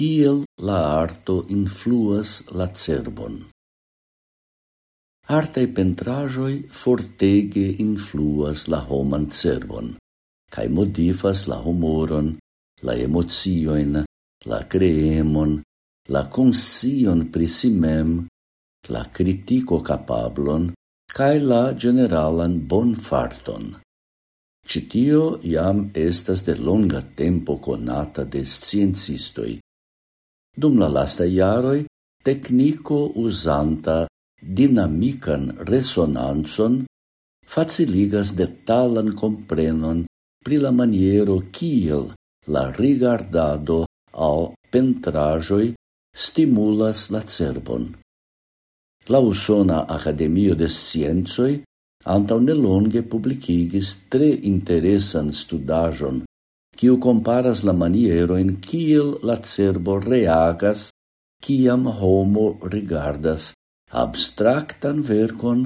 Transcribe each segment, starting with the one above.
kiel la arto influas la cerbon. Artei pentrajoi fortege influas la homan cerbon, cae modifas la humoron, la emocioin, la creemon, la consion prisimem, la critico capablon, cae la generalan bonfarton. Citio iam estas de longa tempo conata de sciencistoi, dum la lasta iaroi tecnico usanta dinamican resonanzon faciligas detalan comprenon pri la maniero kiel la rigardado al pentrajoi stimulas la cerbon. La Usona Academio de Sciencoi antau nelonge publicigis tre interesan studajon kiu comparas la manieroin kiel la cerbo reagas kiam homo rigardas abstractan vercon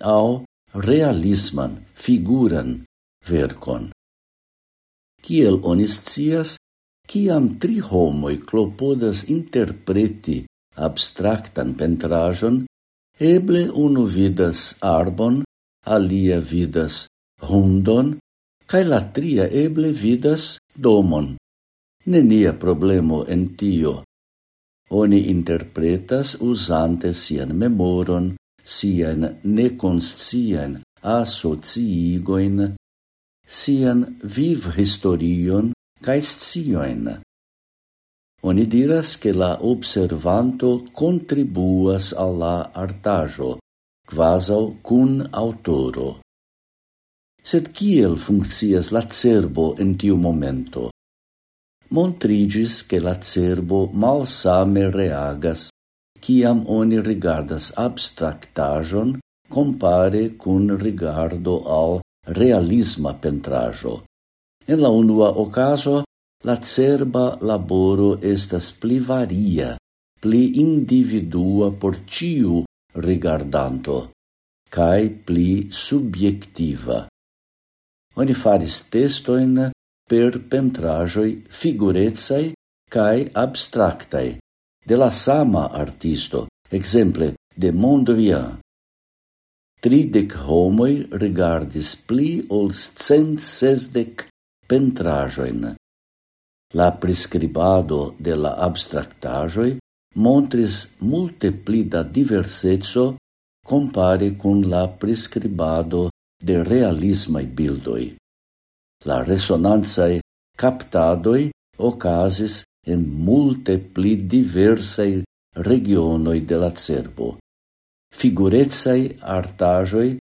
au realisman figuran vercon. Kiel oniscias, kiam tri homoi clopodas interpreti abstractan pentrajon, eble unu vidas arbon, alia vidas hundon, cae la tria eble vidas domon. Nenia problemo en tio. Oni interpretas usante sian memoron, sian neconscien asociigoin, sian viv historion cae scioin. Oni diras che la observanto contribuas alla artajo, quasau cun autoro sed kiel funkcias la cerbo en tiu momento. Montrigis che la cerbo malsame reagas ciam oni rigardas abstractajon compare cun rigardo al realisma pentrajo. En la unua ocaso, la cerba laboro estas pli varia, pli individua por ciu rigardanto, cae pli subjectiva. Oni faris testoin per pentrajoi figurezai cae abstractai de la sama artisto, exemple de Mondrian. Tridec homoi rigardis pli ol cent sesdec pentrajoin. La prescribado de la abstractajoi montris multe pli da diversezzo compare cun la prescribado de realismai bildoi. La resonanzae captadoi ocasis en multe pli diversai regionoi de la cerbo. Figurezai artajoi,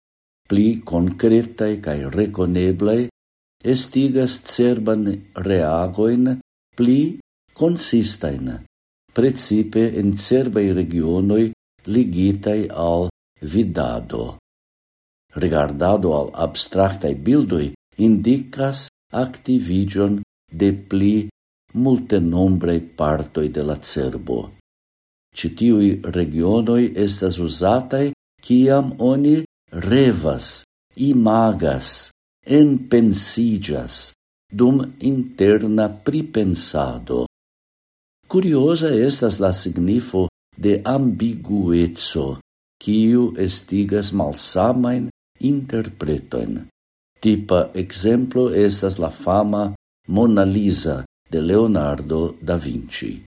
pli concretae cae reconeblai, estigas cerban reagoin pli consistain, precipe en cerbai regionoi ligitai al vidado. Rigardado al abstractai bildoi indicas activigion de pli multenombrei partoi de la cerbo. Citiui regionoi estas usatai ciam oni revas, imagas, enpensigas, dum interna pripensado. Curiosa estas la signifo de ambiguetso, quiu estigas malsamain interpretoen. Tipa exemplo estas la fama Mona Lisa de Leonardo da Vinci.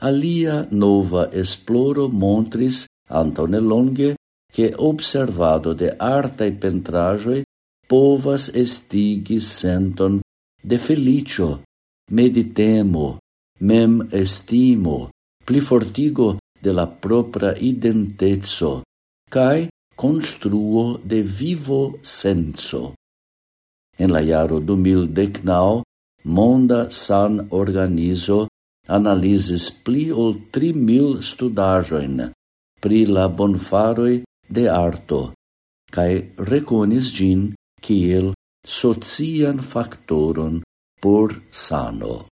Alia nova esploro montris Antone nelonge che observado de artai pentrajoi povas estigi senton de felicio, meditemo, mem estimo, plifortigo de la propra identezo, cae construo de vivo senso. En la jaro 2019, Monda San Organizo analizis pli ol 3.000 studajoin pri la bonfaroi de arto, cae reconis gin kiel socian factoron por sano.